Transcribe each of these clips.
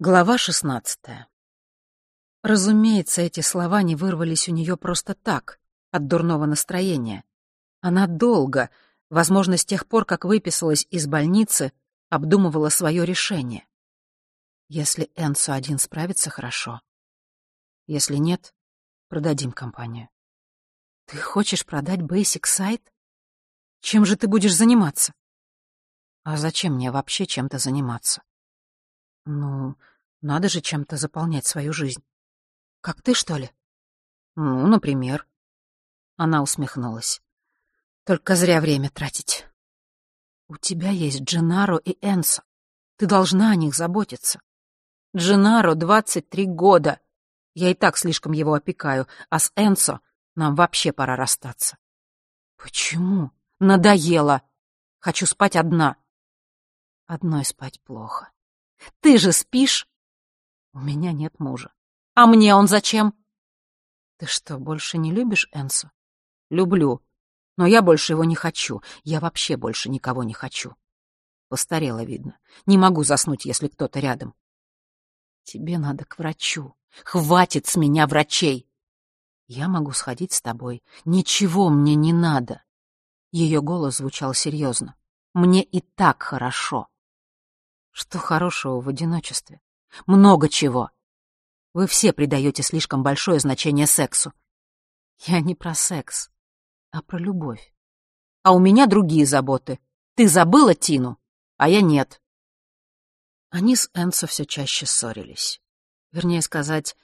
Глава шестнадцатая. Разумеется, эти слова не вырвались у нее просто так, от дурного настроения. Она долго, возможно, с тех пор, как выписалась из больницы, обдумывала свое решение. Если Энсо один справится, хорошо. Если нет, продадим компанию. Ты хочешь продать Basic Site? Чем же ты будешь заниматься? А зачем мне вообще чем-то заниматься? Ну, надо же чем-то заполнять свою жизнь. Как ты, что ли? Ну, например. Она усмехнулась. Только зря время тратить. У тебя есть Дженаро и Энсо. Ты должна о них заботиться. Дженаро 23 года. Я и так слишком его опекаю, а с Энсо нам вообще пора расстаться. Почему? Надоело. Хочу спать одна. Одной спать плохо. Ты же спишь? У меня нет мужа. А мне он зачем? Ты что, больше не любишь Энсо? Люблю. Но я больше его не хочу. Я вообще больше никого не хочу. Постарела, видно. Не могу заснуть, если кто-то рядом. Тебе надо к врачу. Хватит с меня врачей. Я могу сходить с тобой. Ничего мне не надо. Ее голос звучал серьезно. Мне и так хорошо. Что хорошего в одиночестве? Много чего. Вы все придаете слишком большое значение сексу. Я не про секс, а про любовь. А у меня другие заботы. Ты забыла Тину, а я нет. Они с Энсо все чаще ссорились. Вернее сказать,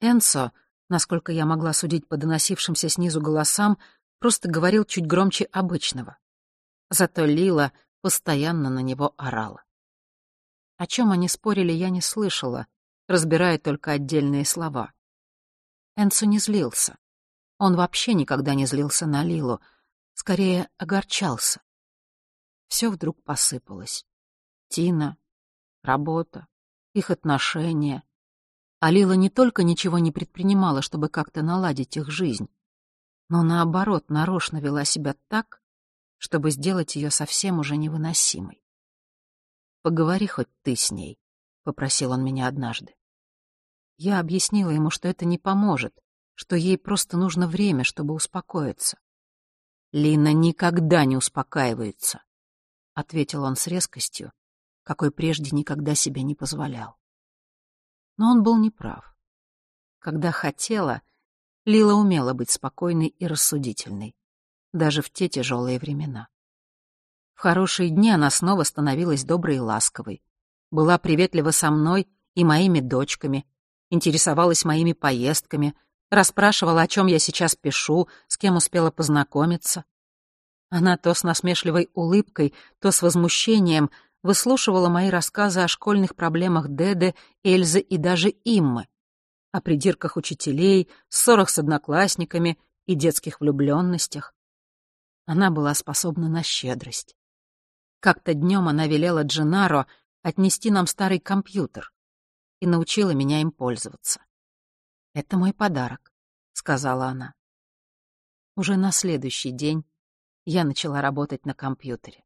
Энсо, насколько я могла судить по доносившимся снизу голосам, просто говорил чуть громче обычного. Зато Лила постоянно на него орала. О чем они спорили, я не слышала, разбирая только отдельные слова. Энсу не злился. Он вообще никогда не злился на Лилу, скорее огорчался. Все вдруг посыпалось. Тина, работа, их отношения. А Лила не только ничего не предпринимала, чтобы как-то наладить их жизнь, но наоборот нарочно вела себя так, чтобы сделать ее совсем уже невыносимой. «Поговори хоть ты с ней», — попросил он меня однажды. Я объяснила ему, что это не поможет, что ей просто нужно время, чтобы успокоиться. «Лина никогда не успокаивается», — ответил он с резкостью, какой прежде никогда себе не позволял. Но он был неправ. Когда хотела, Лила умела быть спокойной и рассудительной, даже в те тяжелые времена. В хорошие дни она снова становилась доброй и ласковой. Была приветлива со мной и моими дочками, интересовалась моими поездками, расспрашивала, о чем я сейчас пишу, с кем успела познакомиться. Она то с насмешливой улыбкой, то с возмущением выслушивала мои рассказы о школьных проблемах Деды, Эльзы и даже Иммы, о придирках учителей, ссорах с одноклассниками и детских влюбленностях. Она была способна на щедрость. Как-то днем она велела Дженаро отнести нам старый компьютер и научила меня им пользоваться. «Это мой подарок», — сказала она. Уже на следующий день я начала работать на компьютере.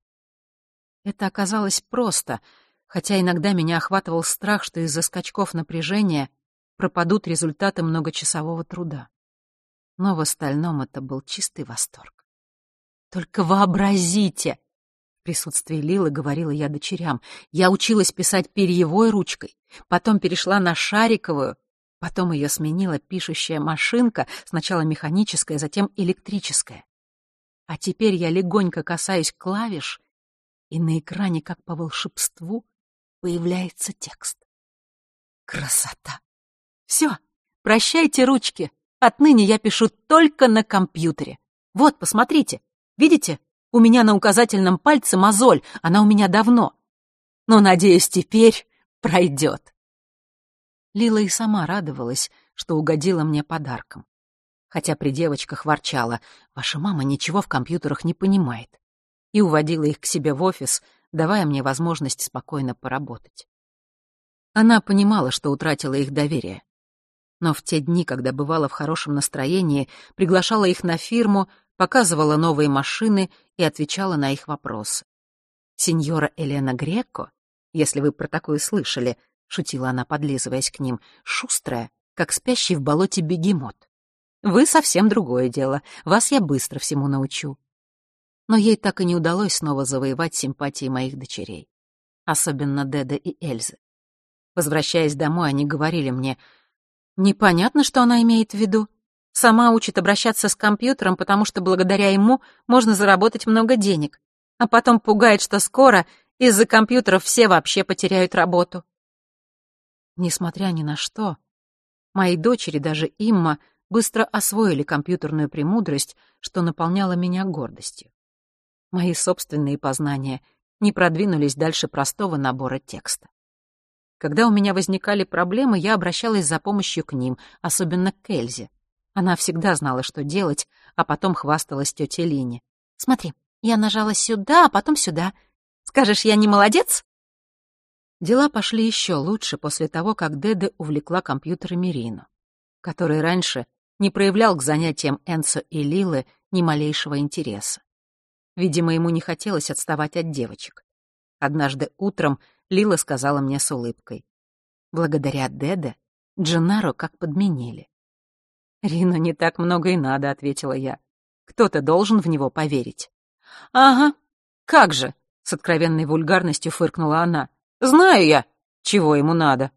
Это оказалось просто, хотя иногда меня охватывал страх, что из-за скачков напряжения пропадут результаты многочасового труда. Но в остальном это был чистый восторг. Только вообразите, присутствии Лилы говорила я дочерям. Я училась писать перьевой ручкой, потом перешла на шариковую, потом ее сменила пишущая машинка, сначала механическая, затем электрическая. А теперь я легонько касаюсь клавиш, и на экране, как по волшебству, появляется текст. Красота! Все, прощайте ручки. Отныне я пишу только на компьютере. Вот, посмотрите. Видите? У меня на указательном пальце мозоль, она у меня давно. Но, надеюсь, теперь пройдет. Лила и сама радовалась, что угодила мне подарком. Хотя при девочках ворчала, ваша мама ничего в компьютерах не понимает. И уводила их к себе в офис, давая мне возможность спокойно поработать. Она понимала, что утратила их доверие. Но в те дни, когда бывала в хорошем настроении, приглашала их на фирму, показывала новые машины и отвечала на их вопросы. Сеньора Елена Греко, если вы про такое слышали, шутила она, подлизываясь к ним, шустрая, как спящий в болоте бегемот. Вы совсем другое дело, вас я быстро всему научу. Но ей так и не удалось снова завоевать симпатии моих дочерей, особенно Деда и Эльзы. Возвращаясь домой, они говорили мне, непонятно, что она имеет в виду. Сама учит обращаться с компьютером, потому что благодаря ему можно заработать много денег, а потом пугает, что скоро из-за компьютеров все вообще потеряют работу. Несмотря ни на что, мои дочери, даже Имма, быстро освоили компьютерную премудрость, что наполняло меня гордостью. Мои собственные познания не продвинулись дальше простого набора текста. Когда у меня возникали проблемы, я обращалась за помощью к ним, особенно к Эльзе. Она всегда знала, что делать, а потом хвасталась тете Лине. «Смотри, я нажала сюда, а потом сюда. Скажешь, я не молодец?» Дела пошли еще лучше после того, как Деде увлекла компьютерами Рину, который раньше не проявлял к занятиям Энсо и Лилы ни малейшего интереса. Видимо, ему не хотелось отставать от девочек. Однажды утром Лила сказала мне с улыбкой. Благодаря Деде Дженаро как подменили. «Рина не так много и надо», — ответила я. «Кто-то должен в него поверить». «Ага, как же», — с откровенной вульгарностью фыркнула она. Знаю я, чего ему надо.